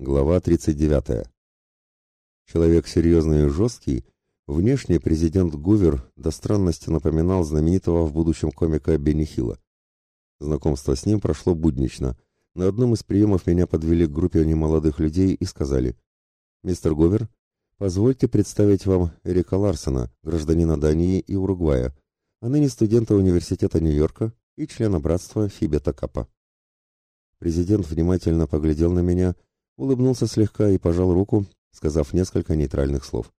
Глава 39. Человек серьезный и жесткий, внешне президент Гувер до странности напоминал знаменитого в будущем комика Бенни Хилла. Знакомство с ним прошло буднично. На одном из приемов меня подвели к группе немолодых людей и сказали, «Мистер Гувер, позвольте представить вам Эрика Ларсона, гражданина Дании и Уругвая, а ныне студента университета Нью-Йорка и члена братства Фибета Капа». Президент внимательно поглядел на меня улыбнулся слегка и пожал руку, сказав несколько нейтральных слов.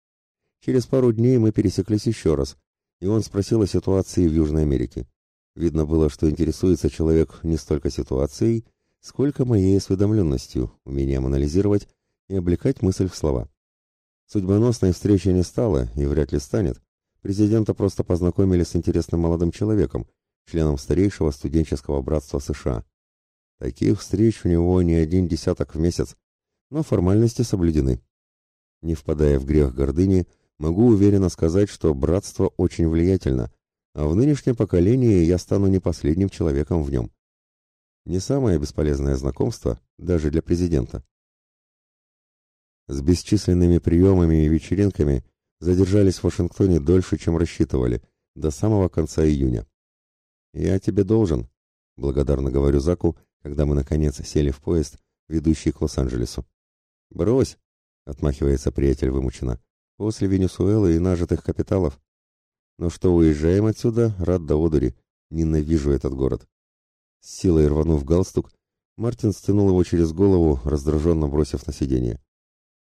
Через пару дней мы пересеклись еще раз, и он спросил о ситуации в Южной Америке. Видно было, что интересуется человек не столько ситуацией, сколько моей осведомленностью, умением анализировать и облекать мысль в слова. Судьбоносной встречи не стало и вряд ли станет. Президента просто познакомили с интересным молодым человеком, членом старейшего студенческого братства США. Таких встреч у него не один десяток в месяц, но формальности соблюдены. Не впадая в грех гордыни, могу уверенно сказать, что братство очень влиятельно, а в нынешнем поколении я стану не последним человеком в нем. Не самое бесполезное знакомство даже для президента. С бесчисленными приемами и вечеринками задержались в Вашингтоне дольше, чем рассчитывали, до самого конца июня. «Я тебе должен», — благодарно говорю Заку, когда мы, наконец, сели в поезд, ведущий к Лос-Анджелесу. «Брось!» — отмахивается приятель вымученно. «После Венесуэлы и нажитых капиталов. Ну что, уезжаем отсюда, рад до одури. Ненавижу этот город». С силой рванув галстук, Мартин стянул его через голову, раздраженно бросив на сиденье.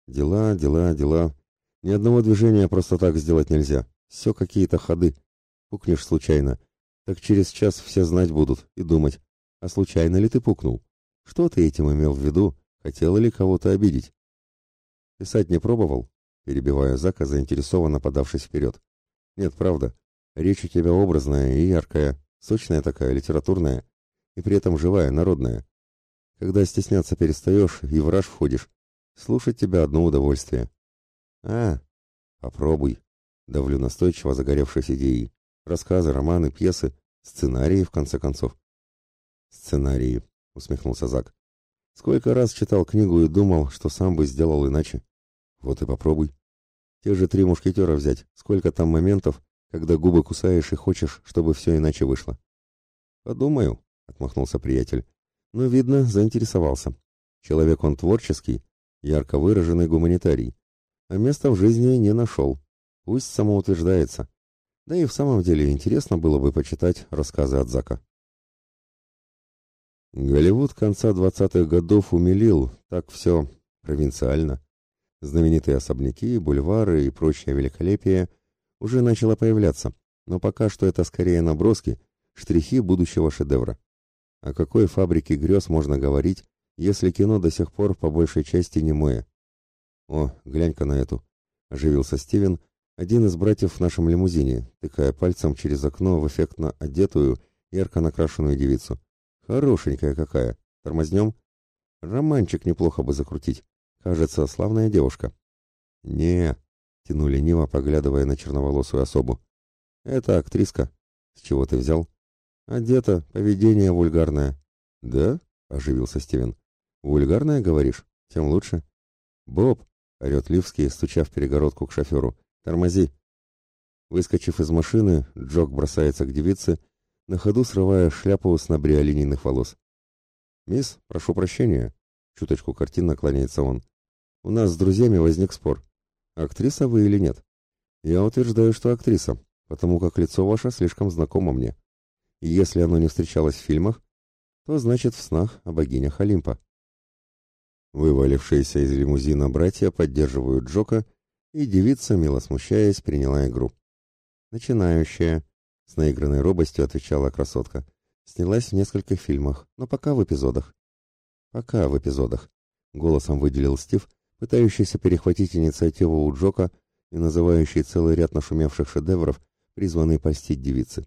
«Дела, дела, дела. Ни одного движения просто так сделать нельзя. Все какие-то ходы. Пукнешь случайно. Так через час все знать будут и думать. А случайно ли ты пукнул? Что ты этим имел в виду? Хотела ли кого-то обидеть? Писать не пробовал, перебивая Зака, заинтересованно подавшись вперед. Нет, правда. Речь у тебя образная и яркая, сочная такая, литературная, и при этом живая, народная. Когда стесняться перестаешь и в раж входишь, слушать тебя одно удовольствие. А, попробуй. Давлю настойчиво загоревшись идеей. Рассказы, романы, пьесы, сценарии, в конце концов. Сценарии, усмехнулся Зак. Сколько раз читал книгу и думал, что сам бы сделал иначе. Вот и попробуй. Те же три мушкетера взять. Сколько там моментов, когда губы кусаешь и хочешь, чтобы все иначе вышло. Подумаю, отмахнулся приятель. Но, видно, заинтересовался. Человек он творческий, ярко выраженный гуманитарий. А места в жизни не нашел. Пусть самоутверждается. Да и в самом деле интересно было бы почитать рассказы от Зака. Голливуд конца двадцатых годов умилил, так все провинциально. Знаменитые особняки, бульвары и прочее великолепие уже начало появляться, но пока что это скорее наброски, штрихи будущего шедевра. О какой фабрике грез можно говорить, если кино до сих пор по большей части немое? О, глянь-ка на эту, оживился Стивен, один из братьев в нашем лимузине, тыкая пальцем через окно в эффектно одетую, ярко накрашенную девицу. Хорошенькая какая. Тормознем? Романчик неплохо бы закрутить. Кажется, славная девушка. Не, тяну лениво, поглядывая на черноволосую особу. Это актриска. С чего ты взял? Одета, поведение вульгарное. Да? Оживился Стивен. Вульгарное, говоришь? Тем лучше. Боб, орет Ливский, стуча в перегородку к шоферу. Тормози. Выскочив из машины, Джок бросается к девице на ходу срывая шляпу с набриолинейных волос. «Мисс, прошу прощения», — чуточку картинно кланяется он. «У нас с друзьями возник спор. Актриса вы или нет? Я утверждаю, что актриса, потому как лицо ваше слишком знакомо мне. И если оно не встречалось в фильмах, то значит в снах о богинях Олимпа». Вывалившиеся из лимузина братья поддерживают Джока, и девица, мило смущаясь, приняла игру. Начинающая, с наигранной робостью отвечала красотка. Снялась в нескольких фильмах, но пока в эпизодах. Пока в эпизодах. Голосом выделил Стив, пытающийся перехватить инициативу у Джока и называющий целый ряд нашумевших шедевров, призванный польстить девицы.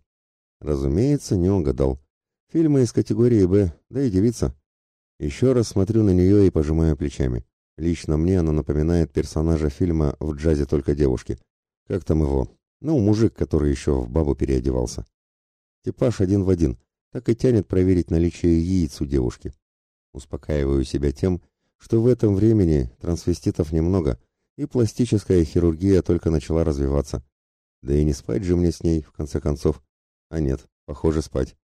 Разумеется, не угадал. Фильмы из категории «Б», да и девица. Еще раз смотрю на нее и пожимаю плечами. Лично мне она напоминает персонажа фильма «В джазе только девушки». Как там его? Ну, мужик, который еще в бабу переодевался. Типаж один в один, так и тянет проверить наличие яиц у девушки. Успокаиваю себя тем, что в этом времени трансвеститов немного, и пластическая хирургия только начала развиваться. Да и не спать же мне с ней, в конце концов. А нет, похоже, спать.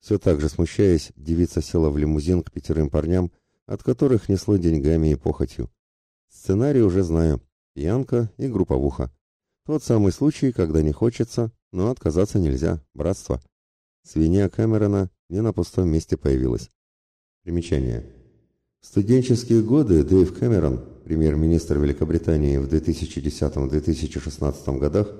Все так же смущаясь, девица села в лимузин к пятерым парням, от которых несло деньгами и похотью. Сценарий уже знаю. Пьянка и групповуха. Тот самый случай, когда не хочется, но отказаться нельзя. Братство. Свинья Кэмерона не на пустом месте появилась. Примечание. В студенческие годы Дэйв Кэмерон, премьер-министр Великобритании в 2010-2016 годах,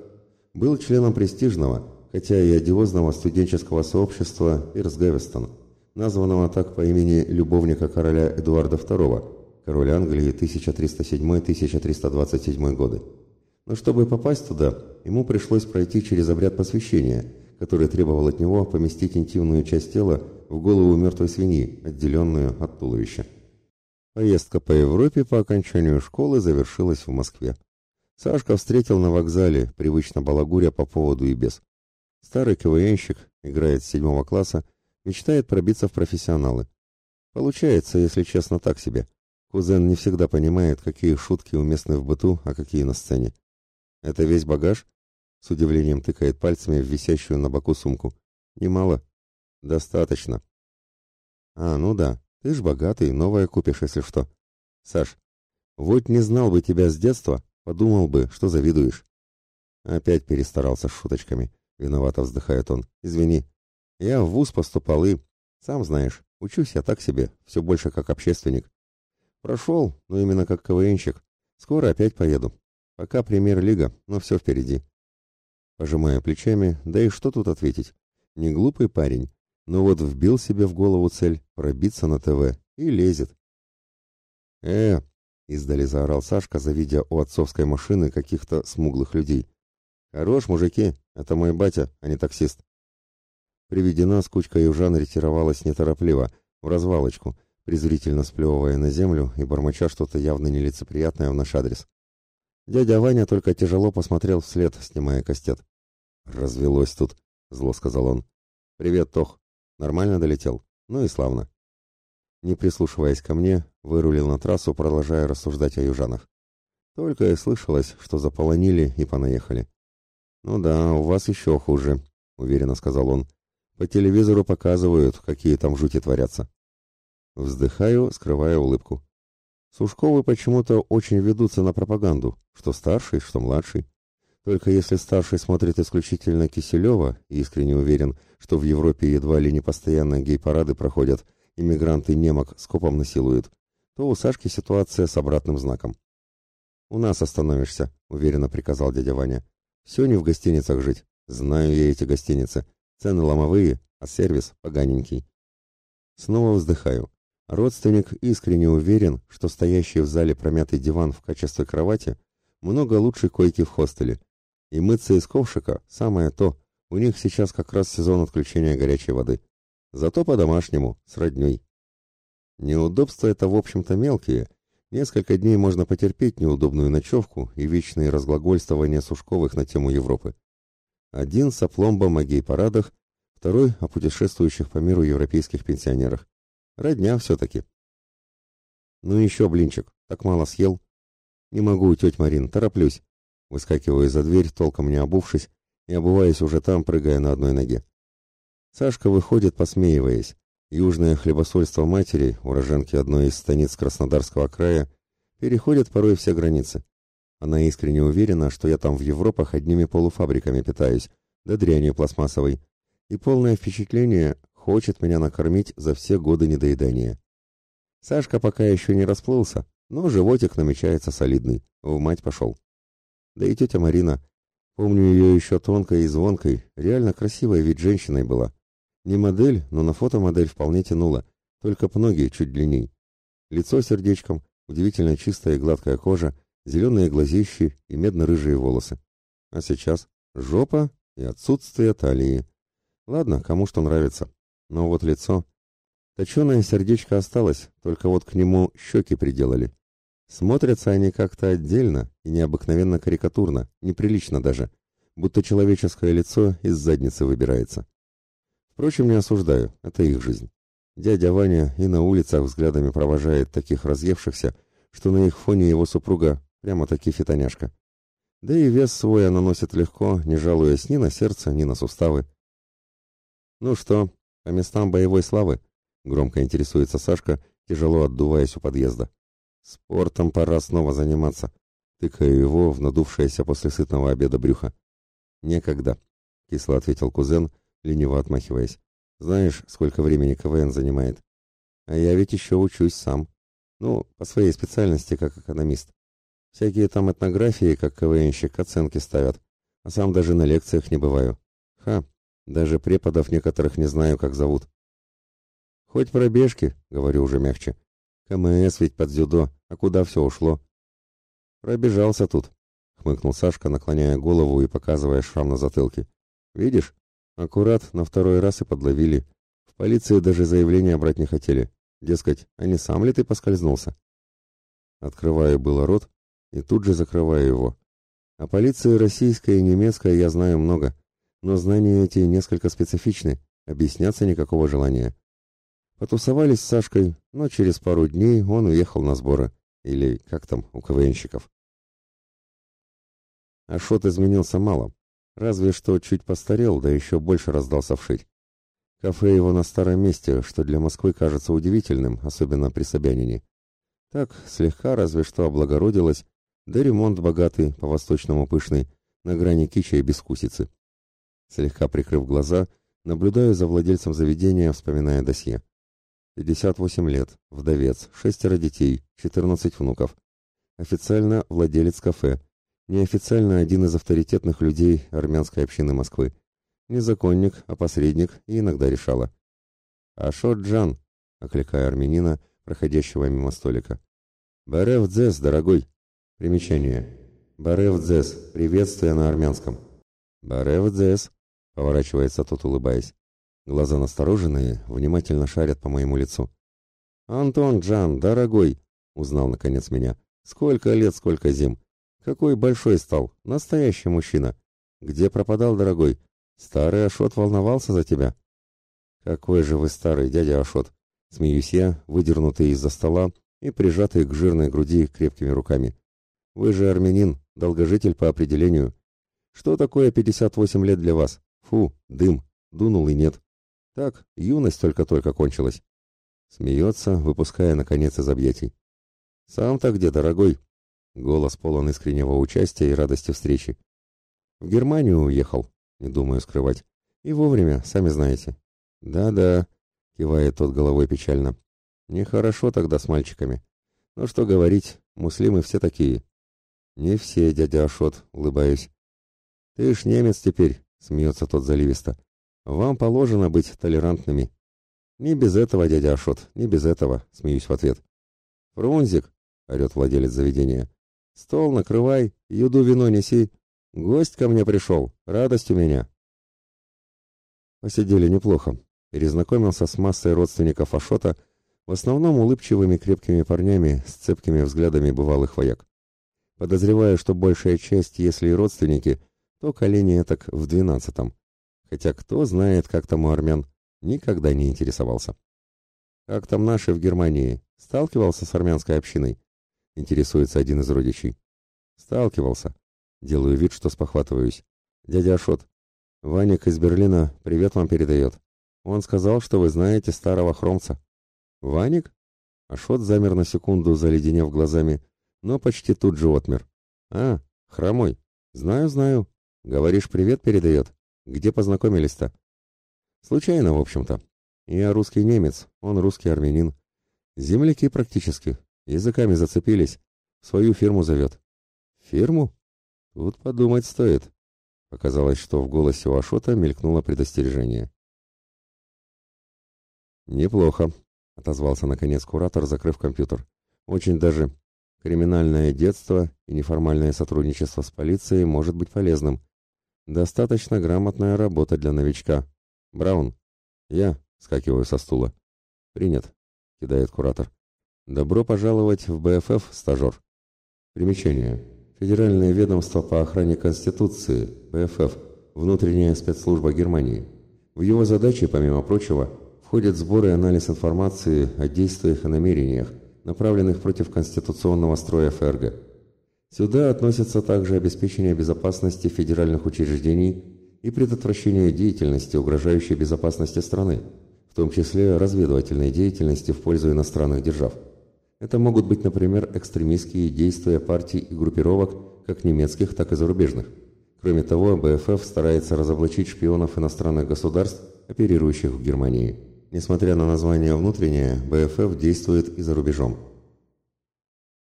был членом престижного, хотя и одиозного студенческого сообщества Пирс Гэвестон, названного так по имени любовника короля Эдуарда II, король Англии 1307-1327 годы. Но чтобы попасть туда, ему пришлось пройти через обряд посвящения, который требовал от него поместить интимную часть тела в голову мертвой свиньи, отделенную от туловища. Поездка по Европе по окончанию школы завершилась в Москве. Сашка встретил на вокзале, привычно балагуря по поводу и без. Старый КВНщик, играет с седьмого класса, мечтает пробиться в профессионалы. Получается, если честно, так себе. Кузен не всегда понимает, какие шутки уместны в быту, а какие на сцене. «Это весь багаж?» С удивлением тыкает пальцами в висящую на боку сумку. «Немало?» «Достаточно». «А, ну да, ты ж богатый, новое купишь, если что. Саш, вот не знал бы тебя с детства, подумал бы, что завидуешь». Опять перестарался с шуточками. Виновато вздыхает он. «Извини. Я в вуз поступал и... Сам знаешь, учусь я так себе, все больше как общественник. Прошел, но именно как КВНщик. Скоро опять поеду. Пока премьер-лига, но все впереди. Пожимая плечами, да и что тут ответить? Не глупый парень, но вот вбил себе в голову цель пробиться на ТВ и лезет. «Э!» — издали заорал Сашка, завидя у отцовской машины каких-то смуглых людей. «Хорош, мужики, это мой батя, а не таксист». При виде нас кучка южан ретировалась неторопливо, в развалочку, презрительно сплевывая на землю и бормоча что-то явно нелицеприятное в наш адрес. Дядя Ваня только тяжело посмотрел вслед, снимая кастет. «Развелось тут», — зло сказал он. «Привет, Тох. Нормально долетел? Ну и славно». Не прислушиваясь ко мне, вырулил на трассу, продолжая рассуждать о южанах. Только и слышалось, что заполонили и понаехали. «Ну да, у вас еще хуже», — уверенно сказал он. «По телевизору показывают, какие там жути творятся». Вздыхаю, скрывая улыбку. Сушковы почему-то очень ведутся на пропаганду, что старший, что младший. Только если старший смотрит исключительно Киселева и искренне уверен, что в Европе едва ли не постоянно гей-парады проходят, иммигранты немок скопом насилуют, то у Сашки ситуация с обратным знаком. «У нас остановишься», — уверенно приказал дядя Ваня. «Все не в гостиницах жить. Знаю я эти гостиницы. Цены ломовые, а сервис поганенький». Снова вздыхаю. Родственник искренне уверен, что стоящий в зале промятый диван в качестве кровати много лучше койки в хостеле. И мыться из ковшика – самое то. У них сейчас как раз сезон отключения горячей воды. Зато по-домашнему, с родней. Неудобства это, в общем-то, мелкие. Несколько дней можно потерпеть неудобную ночевку и вечные разглагольствования Сушковых на тему Европы. Один с опломбом о гей-парадах, второй о путешествующих по миру европейских пенсионерах. Родня все-таки. Ну еще блинчик, так мало съел. Не могу, тетя Марин, тороплюсь. Выскакиваю за дверь, толком не обувшись, и обуваясь уже там, прыгая на одной ноге. Сашка выходит, посмеиваясь. Южное хлебосольство матери, уроженки одной из станиц Краснодарского края, переходит порой все границы. Она искренне уверена, что я там в Европах одними полуфабриками питаюсь, да дрянью пластмассовой. И полное впечатление, Хочет меня накормить за все годы недоедания. Сашка пока еще не расплылся, но животик намечается солидный. В мать пошел. Да и тетя Марина. Помню ее еще тонкой и звонкой, реально красивая ведь женщиной была. Не модель, но на фото модель вполне тянула, только ноги чуть длинней. Лицо сердечком, удивительно чистая и гладкая кожа, зеленые глазищи и медно-рыжие волосы. А сейчас жопа и отсутствие талии. Ладно, кому что нравится. Но вот лицо... Точеное сердечко осталось, только вот к нему щеки приделали. Смотрятся они как-то отдельно и необыкновенно карикатурно, неприлично даже, будто человеческое лицо из задницы выбирается. Впрочем, не осуждаю, это их жизнь. Дядя Ваня и на улицах взглядами провожает таких разъевшихся, что на их фоне его супруга прямо-таки фитоняшка. Да и вес свой она носит легко, не жалуясь ни на сердце, ни на суставы. «Ну что, по местам боевой славы?» — громко интересуется Сашка, тяжело отдуваясь у подъезда. «Спортом пора снова заниматься», — тыкаю его в надувшееся после сытного обеда брюхо. «Некогда», — кисло ответил кузен, лениво отмахиваясь. «Знаешь, сколько времени КВН занимает? А я ведь еще учусь сам. Ну, по своей специальности, как экономист. Всякие там этнографии, как КВНщик, оценки ставят. А сам даже на лекциях не бываю. Ха, даже преподов некоторых не знаю, как зовут. Хоть пробежки, говорю уже мягче. КМС ведь под дзюдо, а куда все ушло? Пробежался тут, хмыкнул Сашка, наклоняя голову и показывая шрам на затылке. Видишь? Аккурат на второй раз и подловили. В полиции даже заявление брать не хотели. Дескать, а не сам ли ты поскользнулся? Открываю было рот и тут же закрываю его. О полиции российской и немецкой я знаю много, но знания эти несколько специфичны, объясняться никакого желания. Потусовались с Сашкой, но через пару дней он уехал на сборы. Или как там у КВНщиков. Ашот изменился мало. Разве что чуть постарел, да еще больше раздался вширь. Кафе его на старом месте, что для Москвы кажется удивительным, особенно при Собянине. Так, слегка разве что облагородилось, да ремонт богатый, по-восточному пышный, на грани кича и бескусицы. Слегка прикрыв глаза, наблюдаю за владельцем заведения, вспоминая досье. 58 лет, вдовец, шестеро детей, 14 внуков. Официально владелец кафе, неофициально один из авторитетных людей армянской общины Москвы. Не законник, а посредник и иногда решала. «Ашот Джан», — окликая армянина, проходящего мимо столика. «Барев Дзес, дорогой!» Примечание. «Барев Дзес, приветствие на армянском». «Барев Дзес», — поворачивается тот, улыбаясь. Глаза настороженные, внимательно шарят по моему лицу. «Антон Джан, дорогой!» — узнал наконец меня. «Сколько лет, сколько зим! Какой большой стал! Настоящий мужчина! Где пропадал, дорогой? Старый Ашот волновался за тебя?» «Какой же вы старый, дядя Ашот!» — смеюсь я, выдернутый из-за стола и прижатый к жирной груди крепкими руками. «Вы же армянин, долгожитель по определению. Что такое 58 лет для вас? Фу, дым, дунул и нет. Так, юность только-только кончилась. Смеется, выпуская, наконец, из объятий. «Сам-то где, дорогой?» Голос полон искреннего участия и радости встречи. «В Германию уехал, не думаю скрывать. И вовремя, сами знаете». «Да-да», — кивает тот головой печально. «Нехорошо тогда с мальчиками. Но что говорить, муслимы все такие». «Не все, дядя Ашот», — улыбаюсь. «Ты ж немец теперь», — смеется тот заливисто. Вам положено быть толерантными. Не без этого, дядя Ашот, не без этого, смеюсь в ответ. Фрунзик, орет владелец заведения. Стол накрывай, еду вино неси. Гость ко мне пришел, радость у меня. Посидели неплохо. Перезнакомился с массой родственников Ашота, в основном улыбчивыми крепкими парнями с цепкими взглядами бывалых вояк. Подозреваю, что большая часть, если и родственники, то колени так в двенадцатом. Хотя кто знает, как там у армян, никогда не интересовался. «Как там наши в Германии? Сталкивался с армянской общиной?» Интересуется один из родичей. «Сталкивался. Делаю вид, что спохватываюсь. Дядя Ашот, Ваник из Берлина привет вам передает. Он сказал, что вы знаете старого хромца». «Ваник?» Ашот замер на секунду, заледенев глазами, но почти тут же отмер. «А, хромой. Знаю, знаю. Говоришь, привет передает?» Где познакомились-то? Случайно, в общем-то. Я русский немец, он русский армянин. Земляки практически. Языками зацепились. Свою фирму зовет. Фирму? Тут подумать стоит. Показалось, что в голосе у Ашота мелькнуло предостережение. «Неплохо», — отозвался наконец куратор, закрыв компьютер. «Очень даже. Криминальное детство и неформальное сотрудничество с полицией может быть полезным. Достаточно грамотная работа для новичка. Браун. Я скакиваю со стула. Принят, кидает куратор. Добро пожаловать в БФФ, стажер. Примечание. Федеральное ведомство по охране Конституции, БФФ, внутренняя спецслужба Германии. В его задачи, помимо прочего, входит сбор и анализ информации о действиях и намерениях, направленных против конституционного строя ФРГ. Сюда относятся также обеспечение безопасности федеральных учреждений и предотвращение деятельности, угрожающей безопасности страны, в том числе разведывательной деятельности в пользу иностранных держав. Это могут быть, например, экстремистские действия партий и группировок, как немецких, так и зарубежных. Кроме того, БФФ старается разоблачить шпионов иностранных государств, оперирующих в Германии. Несмотря на название «внутреннее», БФФ действует и за рубежом.